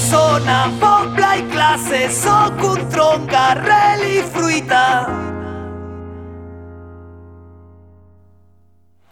dona, poble i classe, sóc un tronc, arrel i fruita.